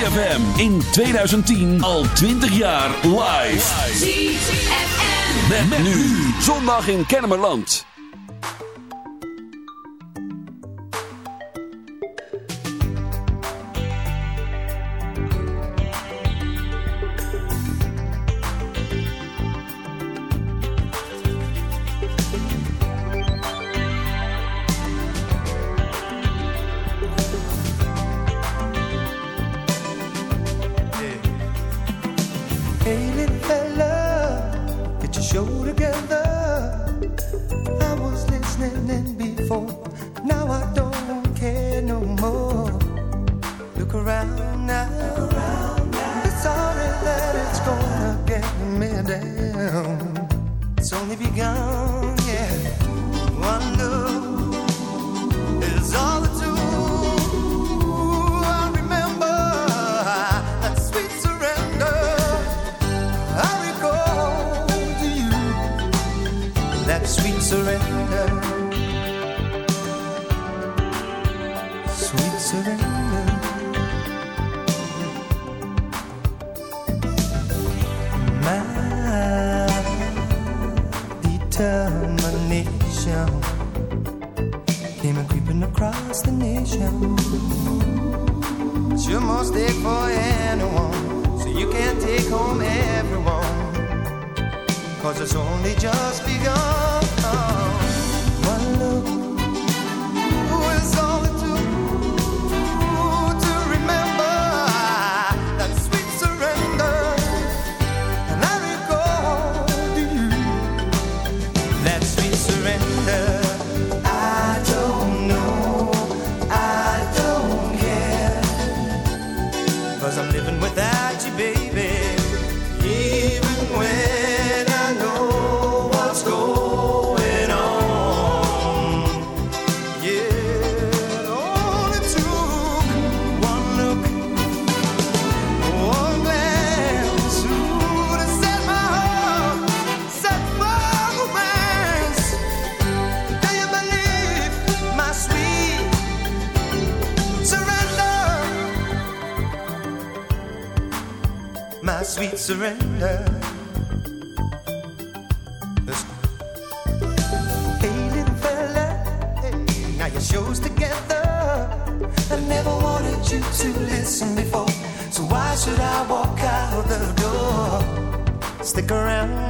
ZFM in 2010 al 20 jaar live. ZFM. Met, met nu zondag in Kennemerland. Stick around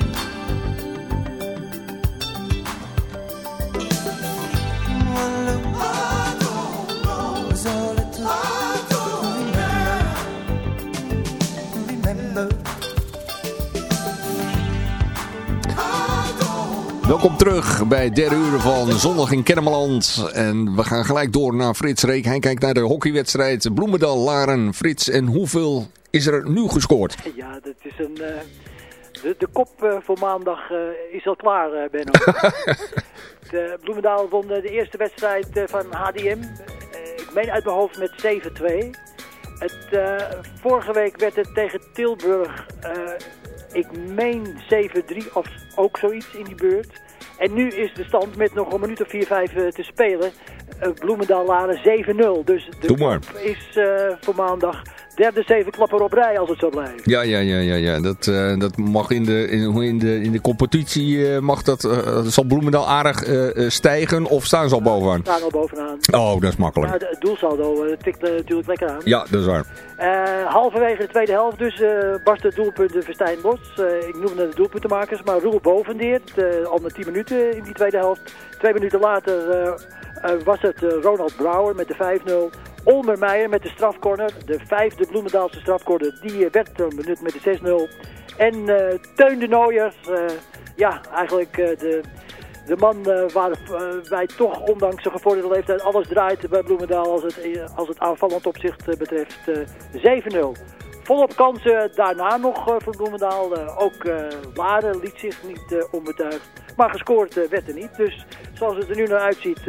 Welkom terug bij derde uur van Zondag in Kennemerland. En we gaan gelijk door naar Frits Reek. Hij kijkt naar de hockeywedstrijd Bloemendaal Laren. Frits, en hoeveel is er nu gescoord? Ja, dat is een... eh, de, de kop eh, voor maandag eh, is al klaar, Benno. de Bloemendaal won de eerste wedstrijd van HDM. Ik meen uit mijn hoofd met 7-2. Het, eh, vorige week werd het tegen Tilburg, ik meen 7-3 of ook zoiets in die beurt. En nu is de stand met nog een minuut of 4, 5 eh, te spelen. eh, Bloemendaal Laren 7-0. Dus de Doe maar. is eh, voor maandag derde zeven klappen op rij als het zo blijft. Ja, ja, ja, ja, ja. Dat, uh, dat mag in de, in, in, de, in de competitie, uh, mag dat, uh, zal Bloemendaal aardig stijgen of staan ze al bovenaan? staan al bovenaan. Oh, dat is makkelijk. Ja, het doelsaldo tikt natuurlijk lekker aan. Ja, dat is waar. halverwege de tweede helft dus barst het doelpunt de Verstijn los. ik noemde de doelpuntenmakers, maar Roel bovendeert al met 10 minuten in die tweede helft. Twee minuten later was het Ronald Brouwer met de 5-0. Olmer Meijer met de strafcorner. De vijfde Bloemendaalse strafcorner. Die eh, werd benut met de 6-0. En uh, Teun de Nooier. Uh, ja, eigenlijk de, de man waar wij toch ondanks zijn gevorderde leeftijd alles draait bij Bloemendaal als het, als het aanvallend opzicht betreft. 7-0. Volop kansen daarna nog voor Bloemendaal. ook Laren liet zich niet onbetuigd. Maar gescoord werd er niet. Dus zoals het er nu naar uitziet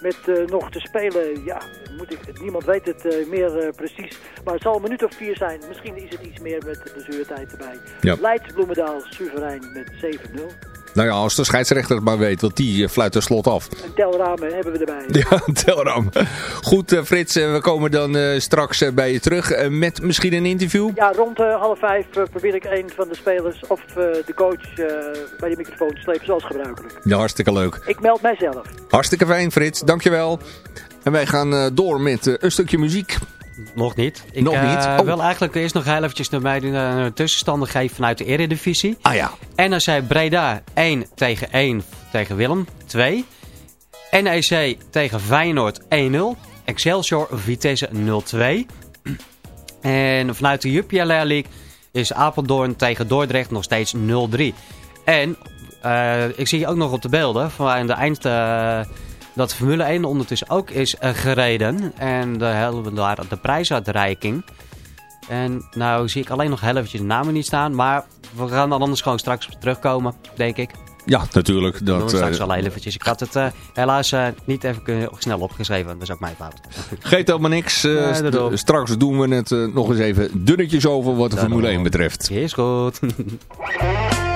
met nog te spelen, ja, moet ik, niemand weet het meer precies. Maar het zal een minuut of vier zijn. Misschien is het iets meer met de zuurtijd erbij. Ja. Leidt Bloemendaal soeverein met 7-0. Nou ja, als de scheidsrechter het maar weet, want die uh, fluit er slot af. Een telraam hebben we erbij. Ja, een telraam. Goed uh, Frits, uh, we komen dan straks bij je terug met misschien een interview. Ja, rond half vijf probeer ik een van de spelers of de coach bij de microfoon te slepen zoals gebruikelijk. Ja, hartstikke leuk. Ik meld mijzelf. Hartstikke fijn Frits, dankjewel. En wij gaan door met een stukje muziek. Nog niet. Ik nog niet? Uh, wil eigenlijk eerst nog heel eventjes naar mij een tussenstanden geven vanuit de Eredivisie. Ah ja. NEC Breda 1 tegen 1 tegen Willem 2. NEC tegen Feyenoord 1-0. Excelsior Vitesse 0-2. En vanuit de Jupiler League is Apeldoorn tegen Dordrecht nog steeds 0-3. En uh, ik zie ook nog op de beelden van de eind... Uh, dat Formule 1 ondertussen ook is uh, gereden. En daar hebben we daar de prijsuitreiking. En nou zie ik alleen nog heel eventjes de namen niet staan. Maar we gaan dan anders gewoon straks terugkomen, denk ik. Ja, natuurlijk. Dat, straks al eventjes. Ik had het uh, helaas uh, niet even snel opgeschreven. Dat is ook mijn fout. Geet helemaal niks. Uh, st straks doen we het nog eens even dunnetjes over wat de Formule 1 betreft. Is goed.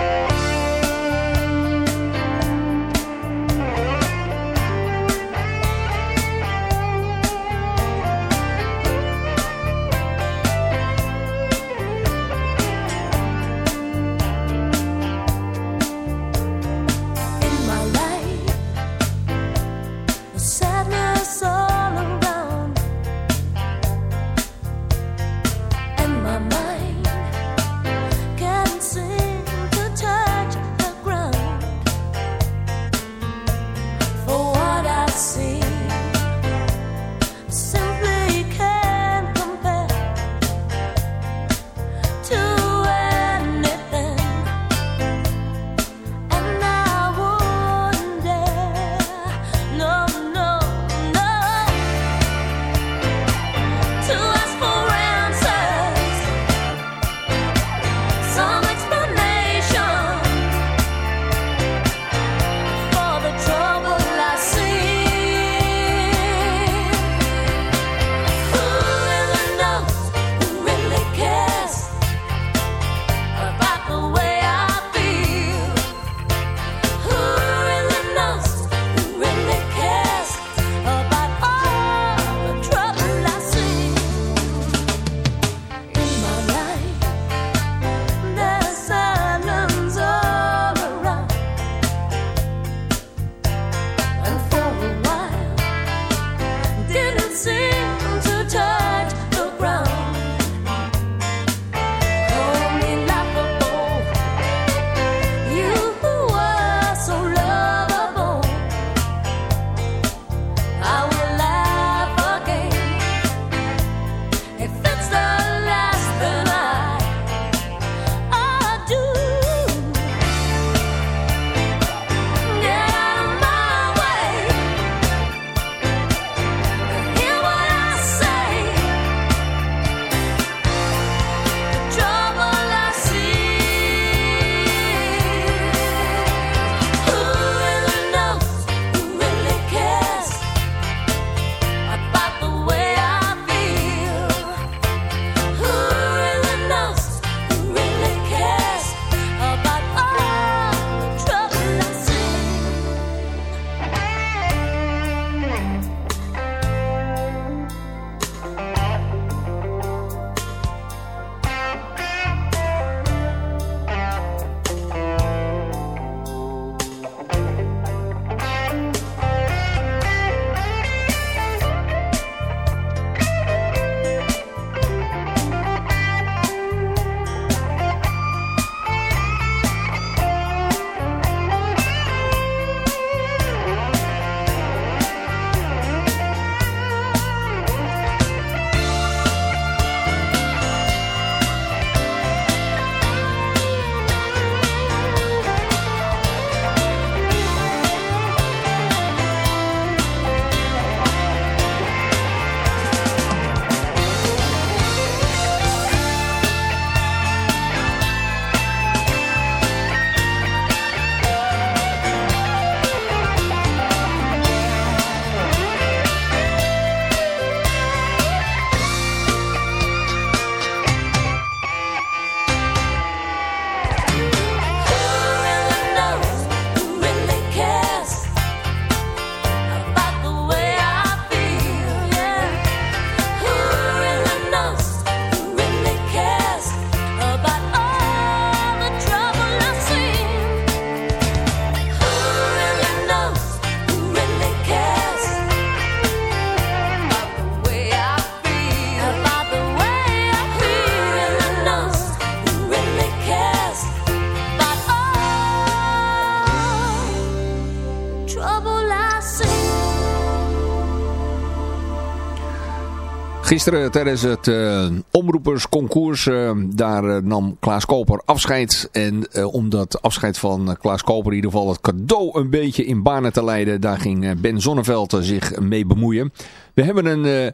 gisteren tijdens het uh, omroepersconcours, uh, daar uh, nam Klaas Koper afscheid. En om dat afscheid van Klaas Koper in ieder geval het cadeau een beetje in banen te leiden, daar ging Ben Zonneveld zich mee bemoeien. We hebben een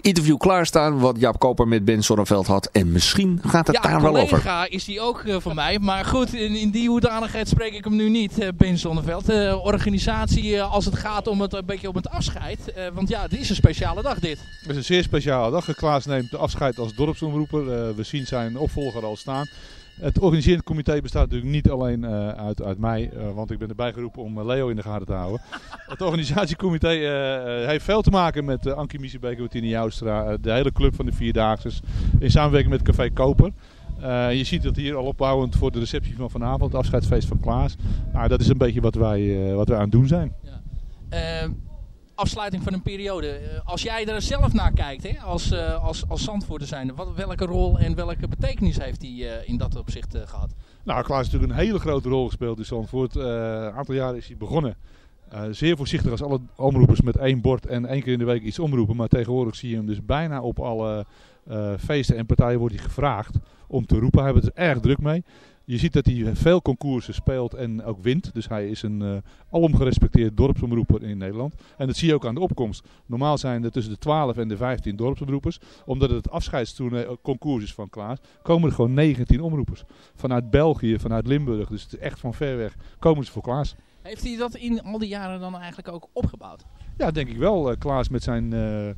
interview klaarstaan wat Jaap Koper met Ben Sonneveld had. En misschien gaat het daar wel over. Ja, is die ook uh, van mij. Maar goed, in, in, die hoedanigheid spreek ik hem nu niet, uh, Ben Sonneveld. De uh, organisatie als het gaat om het een beetje om het afscheid. want ja, het is een speciale dag dit. Het is een zeer speciale dag. Klaas neemt afscheid als dorpsomroeper. we zien zijn opvolger al staan. Het organiserend comité bestaat natuurlijk niet alleen uh, uit, uit mij, uh, want ik ben erbij geroepen om Leo in de gaten te houden. het organisatiecomité uh, heeft veel te maken met uh, Ankie Miesebeek, Martine Joustra, de hele club van de Vierdaagse, in samenwerking met Café Koper. je ziet dat hier al opbouwend voor de receptie van vanavond, het afscheidsfeest van Klaas. Nou, dat is een beetje wat wij, wat wij aan het doen zijn. Ja. Afsluiting van een periode. Eh, als jij er zelf naar kijkt, hè, als, uh, als, als zijn, wat, welke rol en welke betekenis heeft hij uh, in dat opzicht gehad? Nou, Klaas heeft natuurlijk een hele grote rol gespeeld in Zandvoort. Een aantal jaren is hij begonnen. zeer voorzichtig als alle omroepers met één bord en één keer in de week iets omroepen. Maar tegenwoordig zie je hem dus bijna op alle feesten en partijen wordt hij gevraagd om te roepen. Hij heeft er erg druk mee. Je ziet dat hij veel concoursen speelt en ook wint. Dus hij is een uh, alom gerespecteerd dorpsomroeper in Nederland. En dat zie je ook aan de opkomst. Normaal zijn er tussen de 12 en de 15 dorpsomroepers. Omdat het afscheidsconcours is van Klaas, komen er gewoon 19 omroepers. Vanuit België, vanuit Limburg. Dus het is echt van ver weg komen ze voor Klaas. Heeft hij dat in al die jaren dan eigenlijk ook opgebouwd? Ja, denk ik wel. Klaas met zijn uh,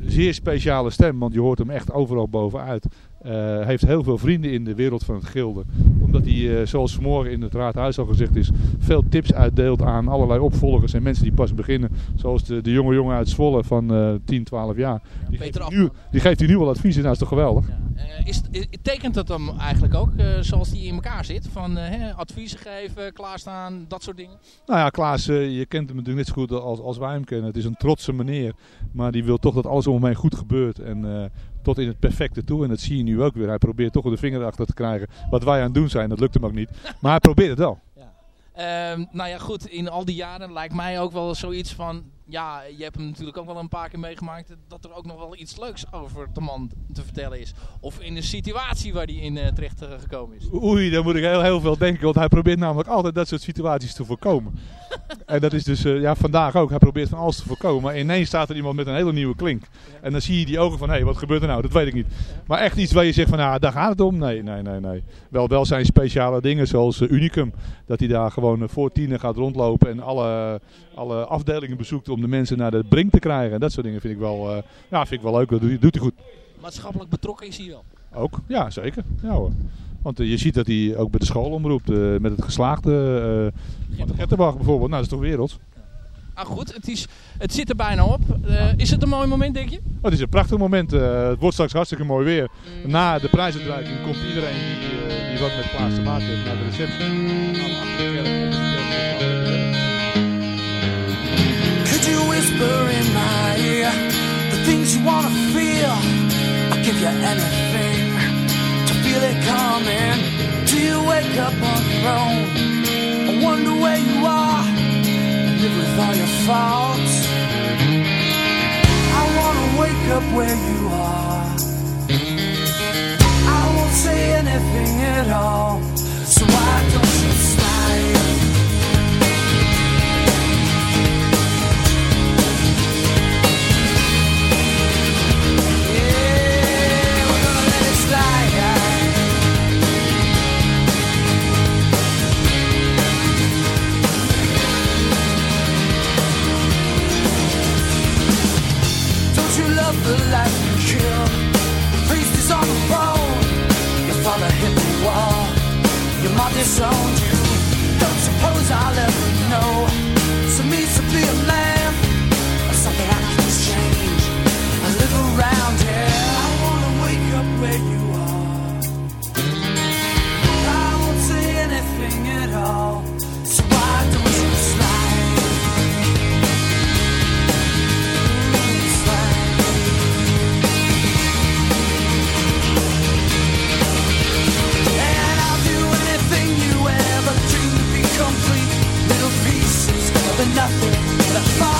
zeer speciale stem, want je hoort hem echt overal bovenuit. Uh, heeft heel veel vrienden in de wereld van het gilde. Omdat hij, uh, zoals vanmorgen in het raadhuis al gezegd is, veel tips uitdeelt aan allerlei opvolgers en mensen die pas beginnen. Zoals de, de jonge jongen uit Zwolle van uh, 10, 12 jaar. Die, geeft nu, die geeft hij nu al advies en dat is toch geweldig. Ja. Is, tekent dat dan eigenlijk ook zoals die in elkaar zit? Van adviezen geven, klaarstaan, dat soort dingen? Nou ja, Klaas, je kent hem natuurlijk net zo goed als, als wij hem kennen. Het is een trotse meneer. Maar die wil toch dat alles om hem heen goed gebeurt. En tot in het perfecte toe. En dat zie je nu ook weer. Hij probeert toch de vinger erachter te krijgen. Wat wij aan het doen zijn, dat lukt hem ook niet. Maar hij probeert het wel. Ja. Um, nou ja, goed. In al die jaren lijkt mij ook wel zoiets van ja, je hebt hem natuurlijk ook wel een paar keer meegemaakt dat er ook nog wel iets leuks over de man te vertellen is. Of in de situatie waar hij in uh, terecht uh, gekomen is. Oei, daar moet ik heel, heel veel denken, want hij probeert namelijk altijd dat soort situaties te voorkomen. en dat is dus uh, ja, vandaag ook. Hij probeert van alles te voorkomen, maar ineens staat er iemand met een hele nieuwe klink. En dan zie je die ogen van, hé, hey, wat gebeurt er nou? Dat weet ik niet. Maar echt iets waar je zegt van, nou, daar gaat het om. Nee, nee, nee, nee. Wel, wel zijn speciale dingen zoals Unicum. Dat hij daar gewoon voor tienen gaat rondlopen en alle, alle afdelingen bezoekt om de mensen naar de brink te krijgen. En dat soort dingen vind ik wel, uh, ja, vind ik wel leuk. Dat doet, doet hij goed. Maatschappelijk betrokken is hij wel? Ook, ja zeker. Ja, hoor. Want uh, je ziet dat hij ook bij de school omroept. Uh, met het geslaagde uh, Gettenbach bijvoorbeeld. Nou, dat is toch wereld. Ah goed, het, is, het zit er bijna op. Uh, is het een mooi moment, denk je? Oh, het is een prachtig moment. Uh, het wordt straks hartstikke mooi weer. Mm. Na de prijsuitreiking komt iedereen die, die wat met plaats te maken heeft naar de receptie. Whisper in my ear the things you wanna feel. I'll give you anything to feel it coming. Do you wake up on your own? I wonder where you are live with all your faults. I wanna wake up where you are. I won't say anything at all. So why don't you the life you killed. The priest is on the throne. Your father hit the wall. Your mom disowned you. Don't suppose I'll ever know. nothing but a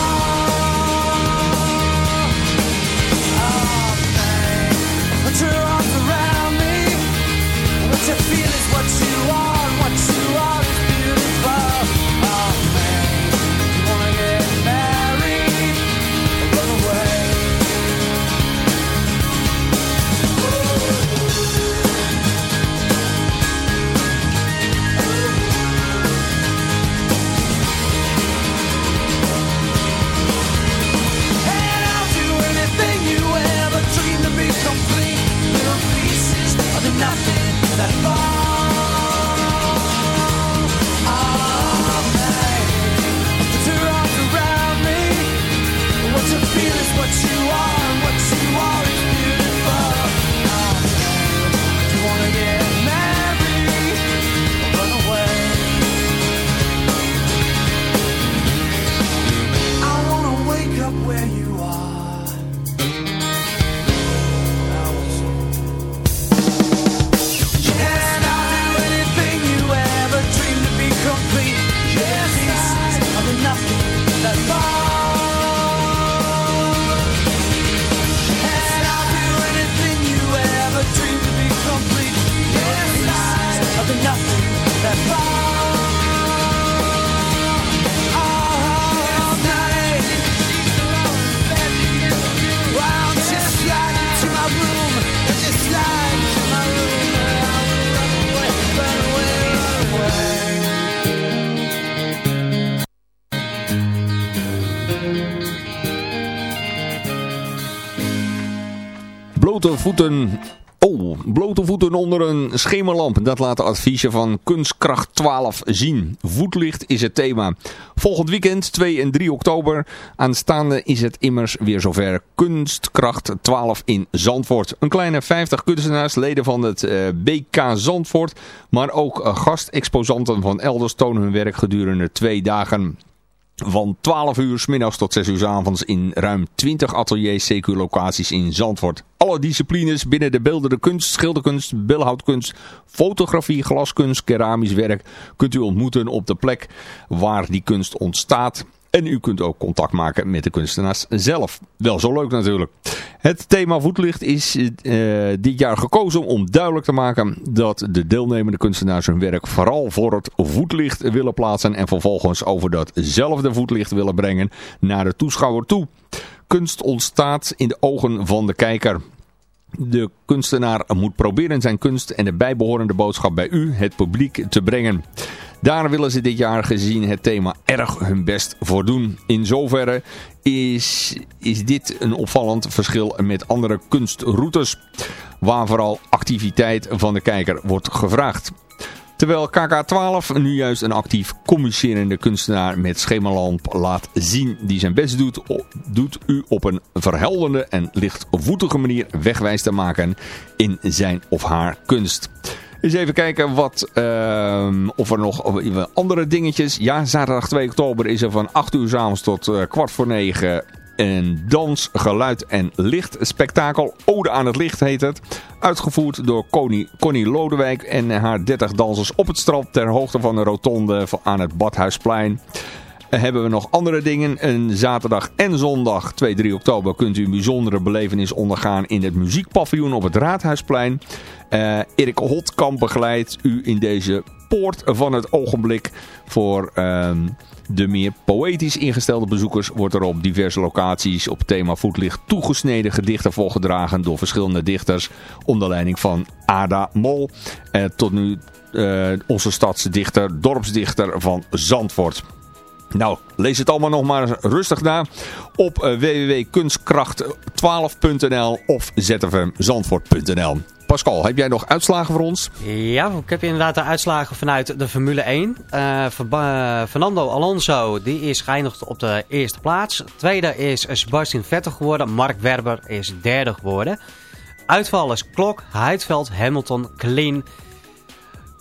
voeten... Oh, blote voeten onder een schemerlamp. Dat laat de adviesje van Kunstkracht 12 zien. Voetlicht is het thema. Volgend weekend, 2 en 3 oktober, aanstaande is het immers weer zover. Kunstkracht 12 in Zandvoort. Een kleine 50 kunstenaars, leden van het eh, BK Zandvoort, maar ook eh, gastexposanten van elders tonen hun werk gedurende twee dagen. Van 12 uur 's middags tot 6 uur 's avonds in ruim 20 ateliers CQ locaties in Zandvoort. Alle disciplines binnen de beeldende kunst, schilderkunst, beeldhouwkunst, fotografie, glaskunst, keramisch werk kunt u ontmoeten op de plek waar die kunst ontstaat. En u kunt ook contact maken met de kunstenaars zelf. Wel zo leuk natuurlijk. Het thema voetlicht is eh, dit jaar gekozen om duidelijk te maken dat de deelnemende kunstenaars hun werk vooral voor het voetlicht willen plaatsen en vervolgens over datzelfde voetlicht willen brengen naar de toeschouwer toe. Kunst ontstaat in de ogen van de kijker. De kunstenaar moet proberen zijn kunst en de bijbehorende boodschap bij u, het publiek, te brengen. Daar willen ze dit jaar gezien het thema erg hun best voor doen. In zoverre is, is dit een opvallend verschil met andere kunstroutes, waar vooral activiteit van de kijker wordt gevraagd. Terwijl KK12 nu juist een actief communicerende kunstenaar met schemalamp laat zien die zijn best doet, doet u op een verhelderende en lichtvoetige manier wegwijs te maken in zijn of haar kunst. Eens even kijken wat, ehm, of er nog er andere dingetjes. Ja, zaterdag 2 oktober is er van 8 uur 's avonds tot eh, kwart voor 9 een dans, geluid en lichtspektakel. Ode aan het licht heet het. Uitgevoerd door Connie, Connie Lodewijk en haar 30 dansers op het strand ter hoogte van de rotonde aan het Badhuisplein. Hebben we nog andere dingen. Een zaterdag en zondag 2, 3 oktober kunt u een bijzondere belevenis ondergaan in het muziekpaviljoen op het Raadhuisplein. Eh, Erik Hotkamp begeleidt u in deze poort van het ogenblik. Voor ehm, de meer poëtisch ingestelde bezoekers wordt er op diverse locaties op thema voetlicht toegesneden gedichten voorgedragen door verschillende dichters. Onder leiding van Ada Mol. Eh, tot nu eh, onze stadsdichter, dorpsdichter van Zandvoort. Nou, lees het allemaal nog maar rustig na op eh, www.kunstkracht12.nl of zfmzandvoort.nl. Pascal, heb jij nog uitslagen voor ons? Ja, ik heb inderdaad de uitslagen vanuit de Formule 1. Eh, Verba- Fernando Alonso die is geëindigd op de eerste plaats. Tweede is Sebastian Vettel geworden. Mark Webber is derde geworden. Uitvallers Klok, Heidveld, Hamilton, Klein,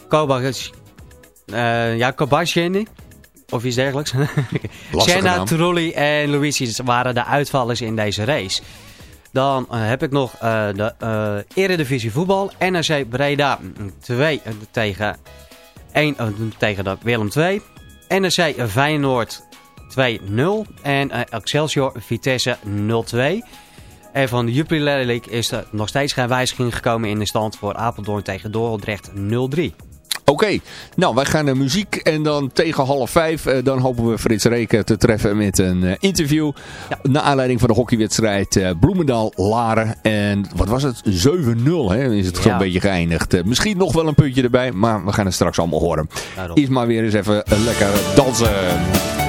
Kobayashi, eh ja, Kobayashi of iets dergelijks. Senna. Trulli en Luigi waren de uitvallers in deze race. Dan eh, heb ik nog eh, de eh Eredivisie voetbal. NRC Breda 2 tegen, 1, eh, tegen de Willem 2. NRC Feyenoord 2-0. En Excelsior Vitesse 0-2. En van de Jupiler League is er nog steeds geen wijziging gekomen in de stand voor Apeldoorn tegen Dordrecht 0-3. Oké, nou wij gaan naar muziek en dan tegen half vijf eh, dan hopen we Frits Reken te treffen met een eh, interview. Ja. Naar aanleiding van de hockeywedstrijd eh, Bloemendaal-Laren. En wat was het? 7-0 hè, is het zo'n Ja. beetje geëindigd. Misschien nog wel een puntje erbij, maar we gaan het straks allemaal horen. Daarom. Is maar weer eens even lekker dansen.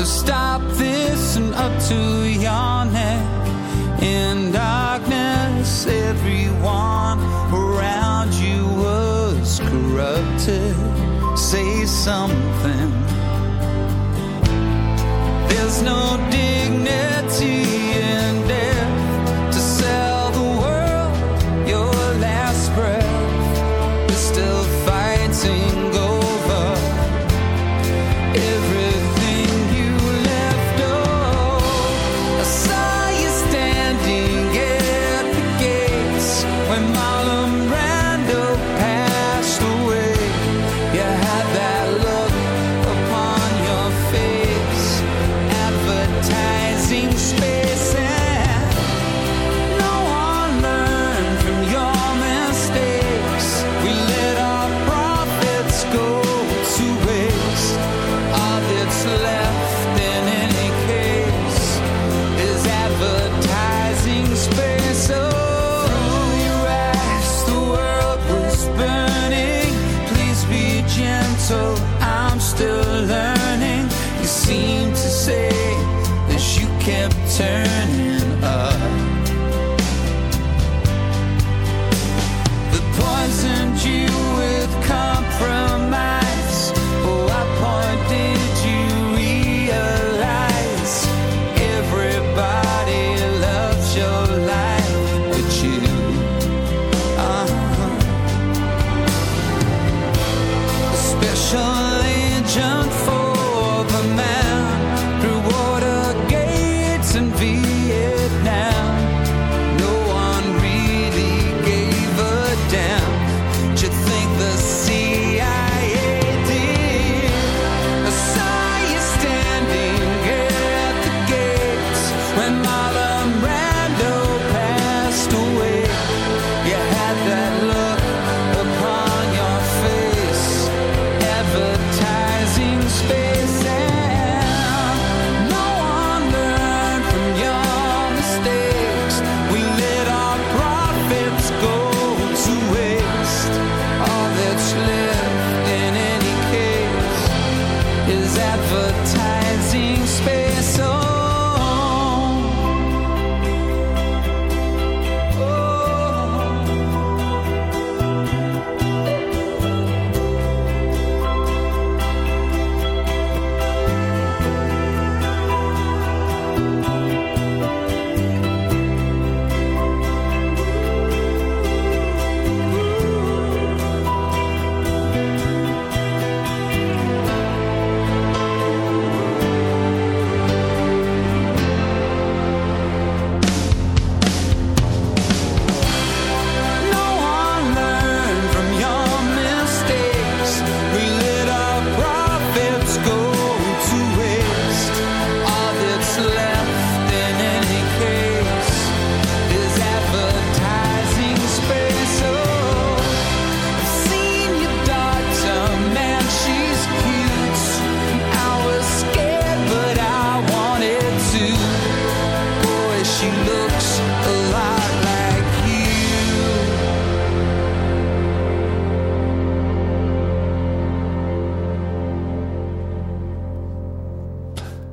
to stop this and up to your neck in darkness. Everyone around you was corrupted. Say something. There's no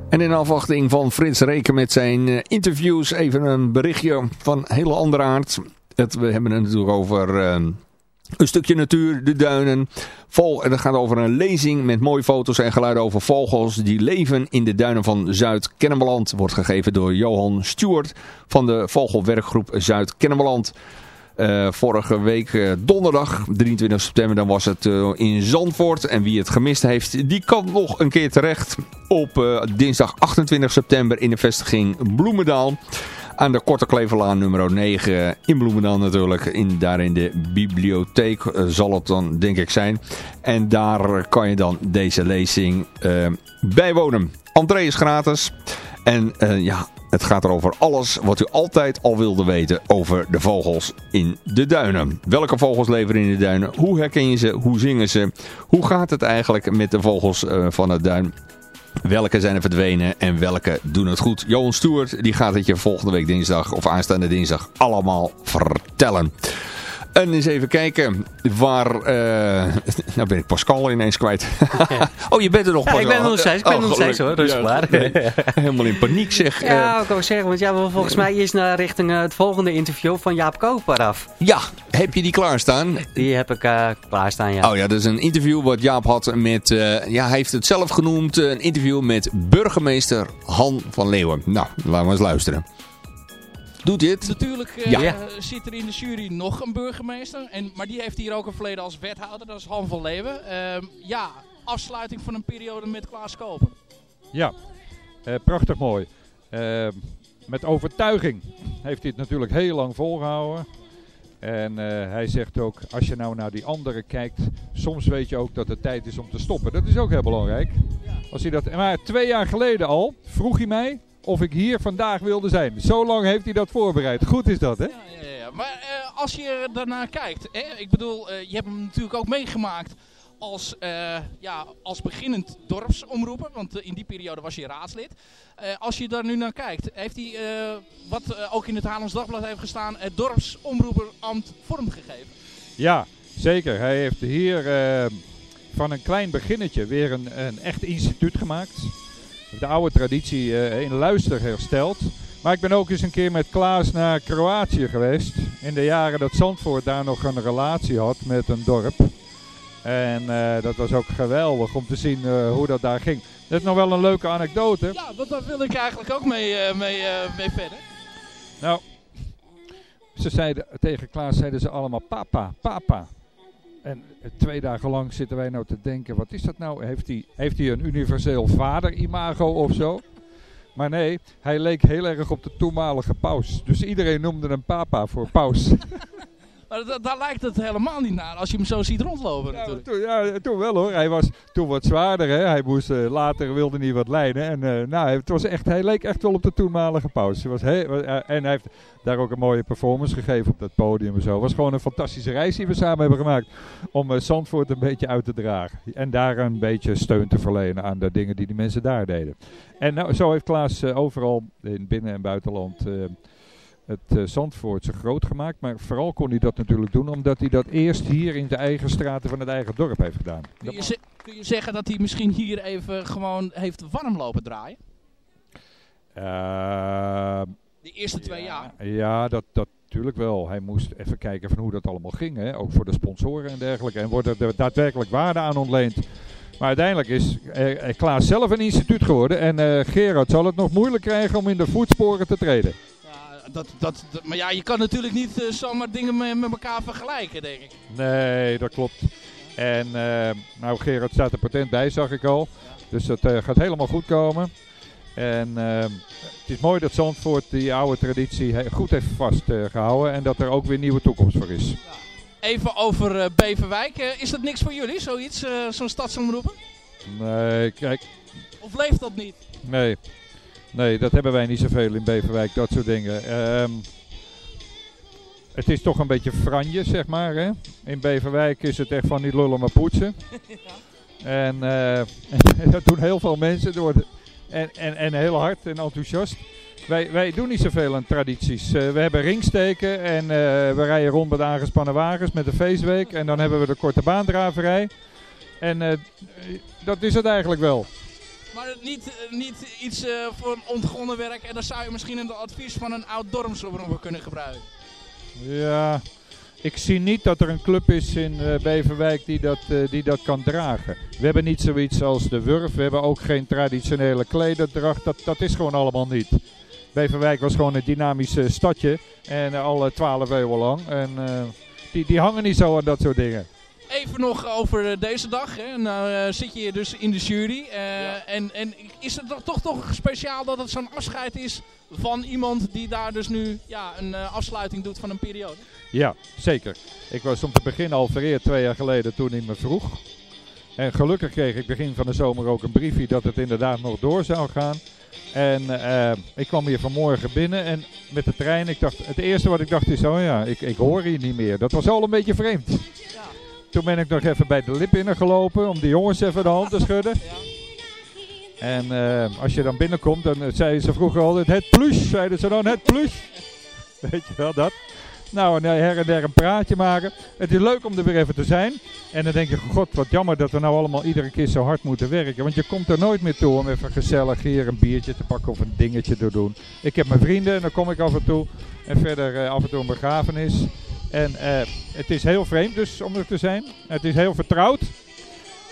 En in afwachting van Frits Reken met zijn eh, interviews even een berichtje van hele andere aard. Het, we hebben het natuurlijk over eh, een stukje natuur, de duinen. Vol, en het gaat over een lezing met mooie foto's en geluiden over vogels die leven in de duinen van Zuid-Kennemerland. Wordt gegeven door Johan Stewart van de Vogelwerkgroep Zuid-Kennemerland. Uh, vorige week uh, donderdag, 23 september, dan was het uh, in Zandvoort. En wie het gemist heeft, die kan nog een keer terecht op dinsdag 28 september in de vestiging Bloemendaal. Aan de Korte Kleverlaan nummer 9 in Bloemendaal natuurlijk. In, daar in de bibliotheek zal het dan denk ik zijn. En daar kan je dan deze lezing bijwonen. Entree is gratis. En ja, het gaat erover alles wat u altijd al wilde weten over de vogels in de duinen. Welke vogels leven in de duinen? Hoe herken je ze? Hoe zingen ze? Hoe gaat het eigenlijk met de vogels uh, van het duin? Welke zijn er verdwenen en welke doen het goed? Johan Stewart die gaat het je volgende week dinsdag of aanstaande dinsdag allemaal vertellen. En eens even kijken waar... Uh, nou ben ik Pascal ineens kwijt. oh, je bent er nog, Pascal. Ja, ik ben er nog steeds. Ik ben oh, nog steeds hoor. Rustig ja, nee, helemaal in paniek zeg. Ja, ik wou zeggen. Want ja, volgens mij is naar richting uh, het volgende interview van Jaap Koper af. Ja, heb je die klaarstaan? Die heb ik uh, klaarstaan, ja. Oh ja, dat is een interview wat Jaap had met... ja, hij heeft het zelf genoemd. een interview met burgemeester Han van Leeuwen. Nou, laten we eens luisteren. Doet dit? Natuurlijk uh, ja. zit er in de jury nog een burgemeester. En, maar die heeft hier ook een verleden als wethouder. Dat is Han van Leeuwen. Uh, ja, afsluiting van een periode met Klaas Koper. Ja, uh, prachtig mooi. Ehm, met overtuiging heeft hij het natuurlijk heel lang volgehouden. En hij zegt ook, als je nou naar die anderen kijkt, soms weet je ook dat het tijd is om te stoppen. Dat is ook heel belangrijk. Ja. Als hij dat, maar twee jaar geleden al vroeg hij mij, of ik hier vandaag wilde zijn. Zo lang heeft hij dat voorbereid. Goed is dat, hè? Ja, ja, ja. Maar uh, als je daarnaar kijkt, hè, ik bedoel, uh, je hebt hem natuurlijk ook meegemaakt als, uh, ja, als beginnend dorpsomroeper, want in die periode was je raadslid. als je daar nu naar kijkt, heeft hij, wat ook in het Haarlems Dagblad heeft gestaan, het dorpsomroeperambt vormgegeven? Ja, zeker. Hij heeft hier van een klein beginnetje weer een, een echt instituut gemaakt de oude traditie uh, in luister hersteld. Maar ik ben ook eens een keer met Klaas naar Kroatië geweest. In de jaren dat Zandvoort daar nog een relatie had met een dorp. En uh, dat was ook geweldig om te zien uh, hoe dat daar ging. Dat is nog wel een leuke anekdote. Ja, want daar wil ik eigenlijk ook mee, mee, mee verder. Nou, ze zeiden, tegen Klaas zeiden ze allemaal papa, papa. En twee dagen lang zitten wij nou te denken, wat is dat nou? Heeft hij, heeft hij een universeel vader-imago of zo? Maar nee, hij leek heel erg op de toenmalige paus. Dus iedereen noemde hem papa voor paus. Maar daar lijkt het helemaal niet naar als je hem zo ziet rondlopen ja, toen, ja, toen wel hoor. Hij was toen wat zwaarder. Hè. Hij moest, uh, later wilde hij wat lijnen. En uh, nou, het was echt, hij leek echt wel op de toenmalige. Hij was heel, uh, en hij heeft daar ook een mooie performance gegeven op dat podium en zo. Het was gewoon een fantastische reis die we samen hebben gemaakt. Om Zandvoort een beetje uit te dragen. En daar een beetje steun te verlenen aan de dingen die die mensen daar deden. En nou, zo heeft Klaas overal in binnen- en buitenland het uh, Zandvoortse groot gemaakt. Maar vooral kon hij dat natuurlijk doen omdat hij dat eerst hier in de eigen straten van het eigen dorp heeft gedaan. Kun je, kun je zeggen dat hij misschien hier even gewoon heeft warm lopen draaien? Uh, de eerste twee jaar? Ja, dat, dat natuurlijk wel. Hij moest even kijken van hoe dat allemaal ging. Hè? Ook voor de sponsoren en dergelijke. En wordt er daadwerkelijk waarde aan ontleend. Maar uiteindelijk is Klaas zelf een instituut geworden. En uh, Gerard zal het nog moeilijk krijgen om in de voetsporen te treden dat, dat, maar ja, je kan natuurlijk niet uh, zomaar dingen met, met, elkaar vergelijken, denk ik. Nee, dat klopt. En uh, nou, Gerard staat er patent bij, zag ik al. Dus dat uh, gaat helemaal goed komen. En het is mooi dat Zandvoort die oude traditie goed heeft vastgehouden. en dat er ook weer nieuwe toekomst voor is. Even over Beverwijk. is dat niks voor jullie, zoiets? Zo'n stadsomroepen? Nee, kijk. Of leeft dat niet? Nee. Nee, dat hebben wij niet zoveel in Beverwijk, dat soort dingen. Um, het is toch een beetje franje, zeg maar. Hè? In Beverwijk is het echt van niet lullen maar poetsen. En uh, dat doen heel veel mensen. Door en, en, en heel hard en enthousiast. Wij, wij doen niet zoveel aan tradities. Uh, we hebben ringsteken en uh, we rijden rond met aangespannen wagens met de feestweek. En dan hebben we de korte baandraverij. En dat is het eigenlijk wel. Maar niet, eh, niet iets eh, voor ontgonnen werk. En dan zou je misschien een advies van een oud dorpsomroeper kunnen gebruiken. Ja, ik zie niet dat er een club is in eh, Beverwijk die dat, die dat kan dragen. We hebben niet zoiets als de Wurf. We hebben ook geen traditionele klederdracht. Dat, dat is gewoon allemaal niet. Beverwijk was gewoon een dynamisch stadje. En eh, al twaalf eeuwen lang. En die, die hangen niet zo aan dat soort dingen. Even nog over eh, deze dag. Hè. Nou eh, zit je hier dus in de jury. eh, en, en is het toch, toch, speciaal dat het zo'n afscheid is van iemand die daar dus nu ja, een afsluiting doet van een periode? Ja, zeker. Ik was om te beginnen al vereerd twee jaar geleden toen hij me vroeg. En gelukkig kreeg ik begin van de zomer ook een briefje dat het inderdaad nog door zou gaan. En ik kwam hier vanmorgen binnen en met de trein, ik dacht, het eerste wat ik dacht is, oh ja, ik, ik hoor hier niet meer. Dat was al een beetje vreemd. Toen ben ik nog even bij de lip binnengelopen om de jongens even de hand te schudden. En eh, als je dan binnenkomt, dan eh, zeiden ze vroeger altijd het plus, zeiden ze dan het plus. Weet je wel, dat. Nou, en eh, her en der een praatje maken. Het is leuk om er weer even te zijn. En dan denk je, god, wat jammer dat we nou allemaal iedere keer zo hard moeten werken. Want je komt er nooit meer toe om even gezellig hier een biertje te pakken of een dingetje te doen. Ik heb mijn vrienden en dan kom ik af en toe. En verder af en toe een begrafenis. En eh, het is heel vreemd dus om er te zijn. Het is heel vertrouwd.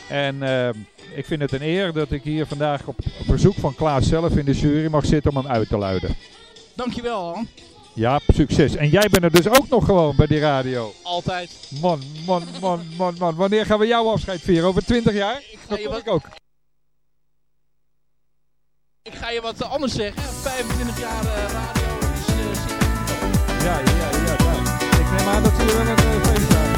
En eh, ik vind het een eer dat ik hier vandaag op, op verzoek van Klaas zelf in de jury mag zitten om hem uit te luiden. Dankjewel, Han. Ja, succes. En jij bent er dus ook nog gewoon bij die radio. Altijd. Man, man, man, man, man. Wanneer gaan we jouw afscheid vieren? Over 20 jaar? Je kom wat- ik ook. Ik ga je wat anders zeggen. 25 jaar eh, radio is Ja, ja, ja, ja. ja. Ik neem aan dat ze er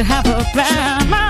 to have a plan.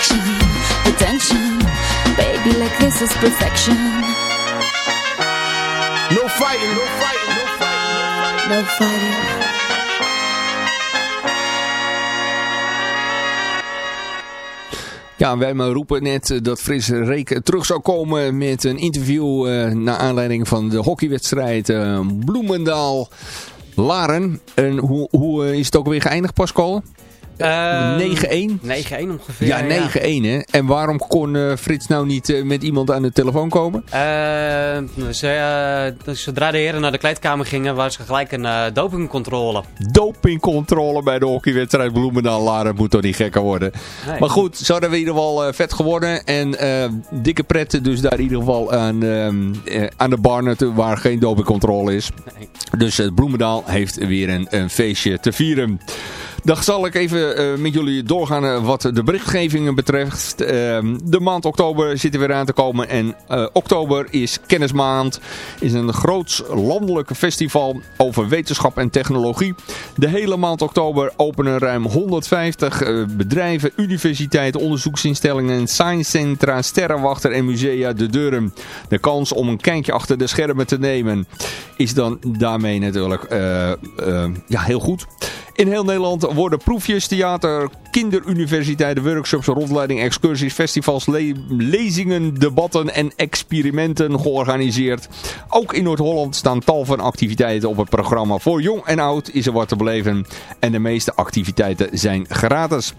Attraction, the tension. Baby, like this is perfection. No fighting, no fighting, no fighting. No fighting. Ja, wij maar roepen net eh, dat Fris Reek terug zou komen met een interview eh, naar aanleiding van de hockeywedstrijd eh, Bloemendaal-Laren. En hoe, hoe is het ook weer geëindigd, Pascal? Ehm, 9-1? 9-1 ongeveer. Ja, 9-1 hè. En waarom kon eh, Frits nou niet eh, met iemand aan de telefoon komen? Eh, ze, eh, zodra de heren naar de kleedkamer gingen, was er gelijk een dopingcontrole. Dopingcontrole bij de hockeywedstrijd Bloemendaal-Laren moet toch niet gekker worden. Nee. Maar goed, zo hebben we in ieder geval vet geworden. En dikke pret dus daar in ieder geval aan, ehm, eh, aan de bar naartoe, waar geen dopingcontrole is. Dus het Bloemendaal heeft weer een, een feestje te vieren. Dan zal ik even eh, met jullie doorgaan eh, wat de berichtgevingen betreft. Ehm, de maand oktober zit er weer aan te komen. En eh, oktober is Kennismaand. Is een groots landelijk festival over wetenschap en technologie. De hele maand oktober openen ruim 150 eh, bedrijven, universiteiten, onderzoeksinstellingen, science centra, sterrenwachter en musea de deuren. De kans om een kijkje achter de schermen te nemen is dan daarmee natuurlijk eh, eh, ja, heel goed. In heel Nederland worden proefjes, theater, kinderuniversiteiten, workshops, rondleiding, excursies, festivals, le- lezingen, debatten en experimenten georganiseerd. Ook in Noord-Holland staan tal van activiteiten op het programma. Voor jong en oud is er wat te beleven en de meeste activiteiten zijn gratis.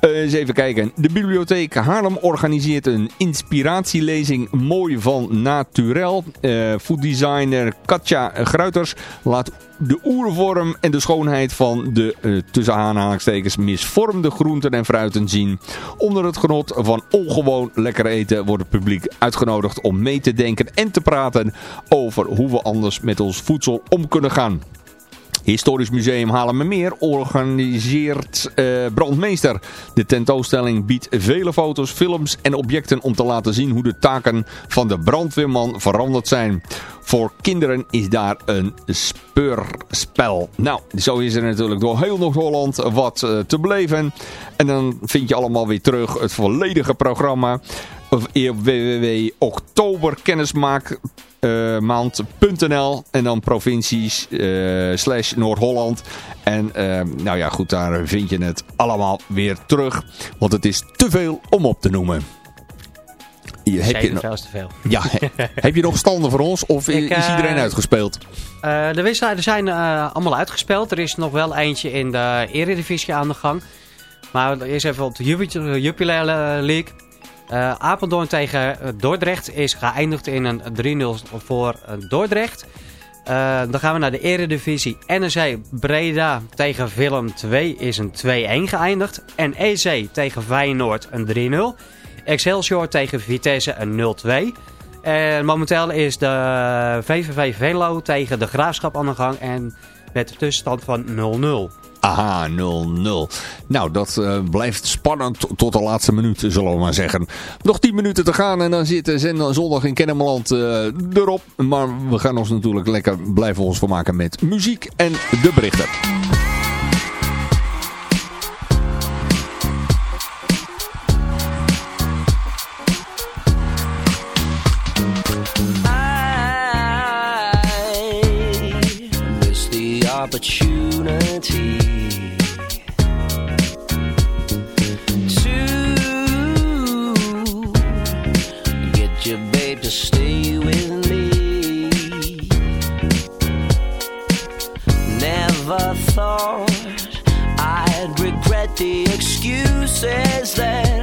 Eh, eens even kijken. De bibliotheek Haarlem organiseert een inspiratielezing Mooi van Naturel. Eh fooddesigner Katja Gruiters laat de oervorm en de schoonheid van de eh, tussen aanhalingstekens misvormde groenten en fruiten zien. Onder het genot van ongewoon lekker eten wordt het publiek uitgenodigd om mee te denken en te praten over hoe we anders met ons voedsel om kunnen gaan. Historisch Museum Haarlemmermeer organiseert eh, Brandmeester. De tentoonstelling biedt vele foto's, films en objecten om te laten zien hoe de taken van de brandweerman veranderd zijn. Voor kinderen is daar een speurspel. Nou, zo is er natuurlijk door heel Noord-Holland wat eh, te beleven. En dan vind je allemaal weer terug het volledige programma of www.oktoberkennismaakmaand.nl en dan provincies eh, slash Noord-Holland. En eh, nou ja, goed, daar vind je het allemaal weer terug. Want het is te veel om op te noemen. Hier, heb je Zeker veel te veel. ja, he- heb je nog standen voor ons of Ik, is eh, iedereen uitgespeeld? Eh, de wedstrijden zijn eh, allemaal uitgespeeld. Er is nog wel eentje in de Eredivisie aan de gang. Maar eerst even op de Jupi- Jupiler League. Eh, Apeldoorn tegen eh, Dordrecht is geëindigd in een 3-0 voor eh, Dordrecht. Dan gaan we naar de Eredivisie. NEC Breda tegen Willem 2 is een 2-1 geëindigd. En EC tegen Feyenoord een 3-0. Excelsior tegen Vitesse een 0-2. En momenteel is de VVV Venlo tegen de Graafschap aan de gang. En met de tussenstand van 0-0. Aha, 0-0. Nou, dat eh, blijft spannend tot- de laatste minuut, zullen we maar zeggen. Nog 10 minuten te gaan en dan zit zender zondag in Kennemerland eh, erop. Maar we gaan ons natuurlijk lekker blijven ons vermaken met muziek en de berichten. The excuses that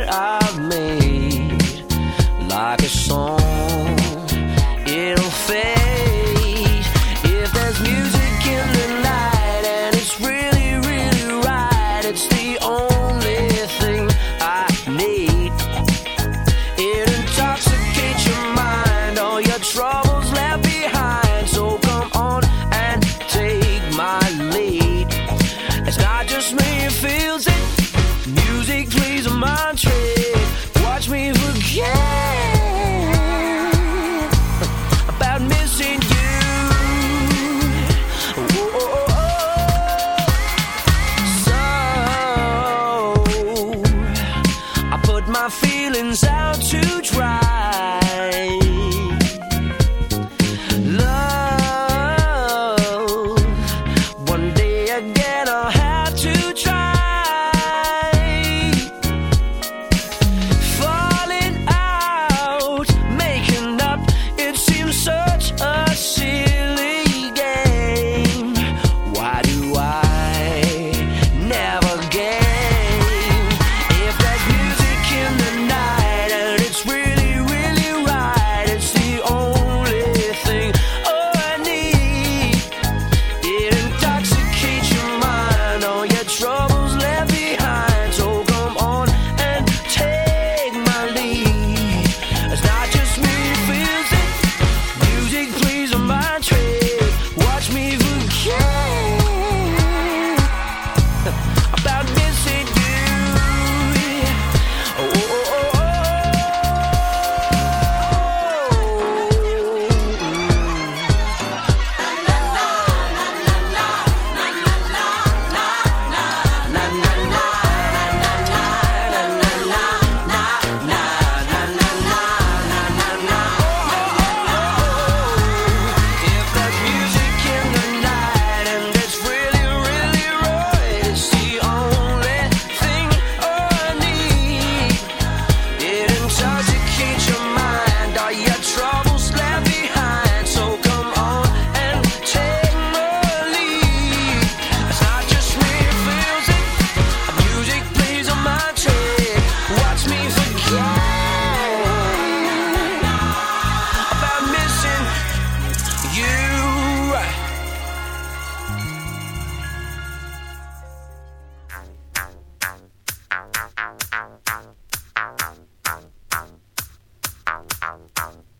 down, down, down.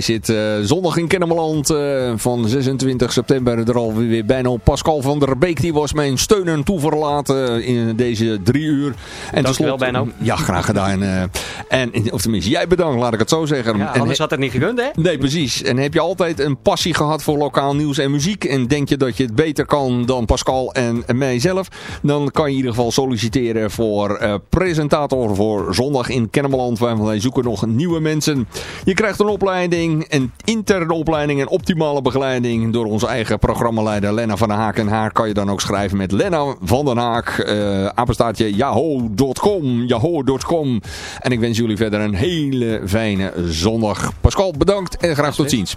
Is het eh, zondag in Kennemerland eh, van 26 september er alweer bijna op. Pascal van der Beek die was mijn steun en toeverlaten in deze drie uur. En Dankjewel, tenslotte- Benno. Ja, graag gedaan. En, of tenminste, jij bedankt, laat ik het zo zeggen. Ja, En anders he- had het niet gekund, hè? Nee, precies. En heb je altijd een passie gehad voor lokaal nieuws en muziek en denk je dat je het beter kan dan Pascal en mijzelf, dan kan je in ieder geval solliciteren voor eh, presentator voor Zondag in Kennemerland, wij zoeken nog nieuwe mensen. Je krijgt een opleiding, een interne opleiding en optimale begeleiding door onze eigen programmaleider Lena van den Haak. En haar kan je dan ook schrijven met Lena van den Haak, eh apenstaartje yahoo.com, yahoo.com. En ik wens jullie verder een hele fijne zondag. Pascal, bedankt en graag tot ziens.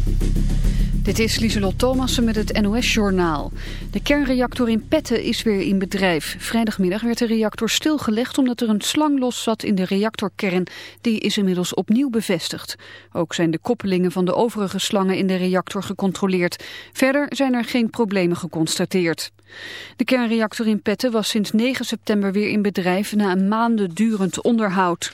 Dit is Lieselot Thomassen met het NOS-journaal. De kernreactor in Petten is weer in bedrijf. Vrijdagmiddag werd de reactor stilgelegd omdat er een slang los zat in de reactorkern. Die is inmiddels opnieuw bevestigd. Ook zijn de koppelingen van de overige slangen in de reactor gecontroleerd. Verder zijn er geen problemen geconstateerd. De kernreactor in Petten was sinds 9 september weer in bedrijf na een maanden durend onderhoud.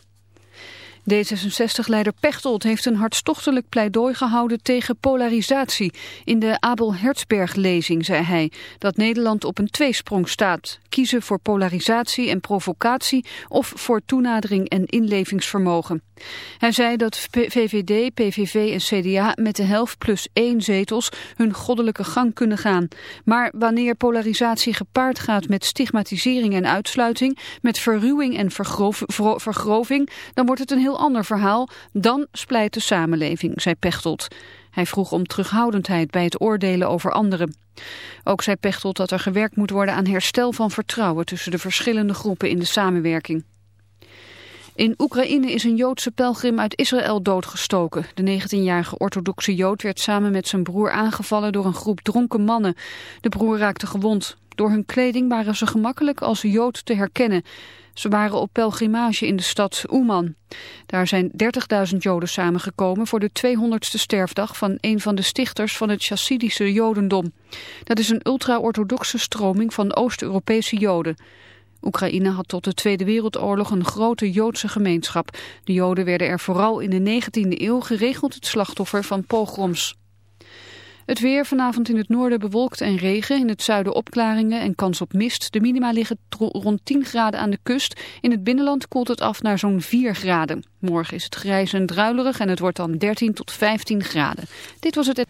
D66-leider Pechtold heeft een hartstochtelijk pleidooi gehouden tegen polarisatie. In de Abel Herzberg-lezing zei hij dat Nederland op een tweesprong staat. Kiezen voor polarisatie en provocatie of voor toenadering en inlevingsvermogen. Hij zei dat VVD, PVV en CDA met de helft plus één zetels hun goddelijke gang kunnen gaan. Maar wanneer polarisatie gepaard gaat met stigmatisering en uitsluiting, met verruwing en vergroving, dan wordt het een ander verhaal. Dan splijt de samenleving, zei Pechtold. Hij vroeg om terughoudendheid bij het oordelen over anderen. Ook zei Pechtold dat er gewerkt moet worden aan herstel van vertrouwen tussen de verschillende groepen in de samenwerking. In Oekraïne is een Joodse pelgrim uit Israël doodgestoken. De 19-jarige orthodoxe Jood werd samen met zijn broer aangevallen door een groep dronken mannen. De broer raakte gewond. Door hun kleding waren ze gemakkelijk als Jood te herkennen. Ze waren op pelgrimage in de stad Oeman. Daar zijn 30.000 Joden samengekomen voor de 200ste sterfdag van een van de stichters van het Chassidische Jodendom. Dat is een ultra-orthodoxe stroming van Oost-Europese Joden. Oekraïne had tot de Tweede Wereldoorlog een grote Joodse gemeenschap. De Joden werden er vooral in de 19e eeuw geregeld het slachtoffer van pogroms. Het weer vanavond in het noorden bewolkt en regen. In het zuiden opklaringen en kans op mist. De minima liggen rond 10 graden aan de kust. In het binnenland koelt het af naar zo'n 4 graden. Morgen is het grijs en druilerig en het wordt dan 13 tot 15 graden. Dit was het...